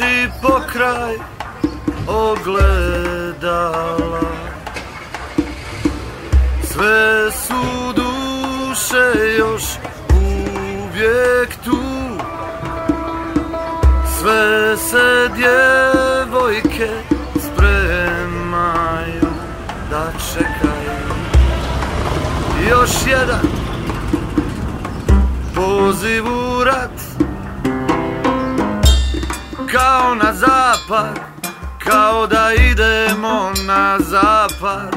leži pokraj ogledala. Sve su duše još uvijek tu. Sve se djevojke spremaju da čekaju. Još jedan poziv u rat Kao na zapad Kao da idemo na zapad.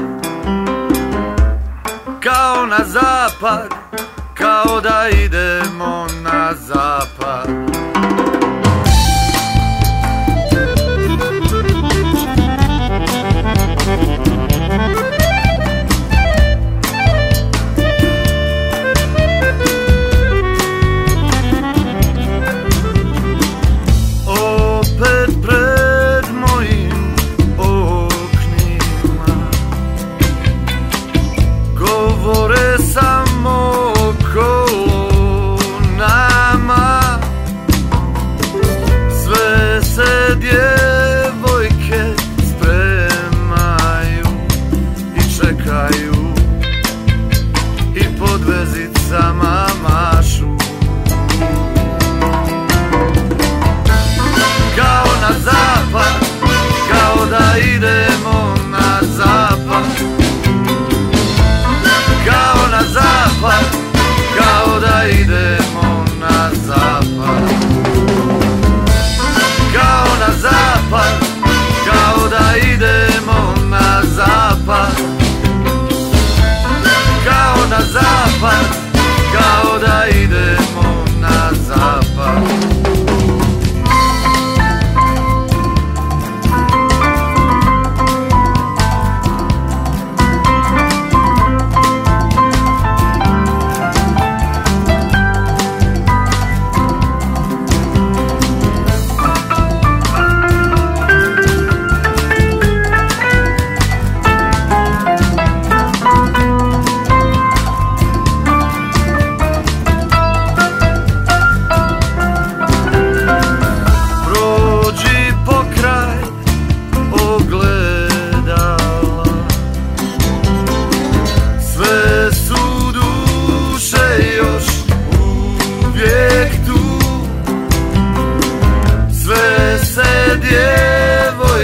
Kao na zapad Kao da idemo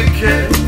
take it.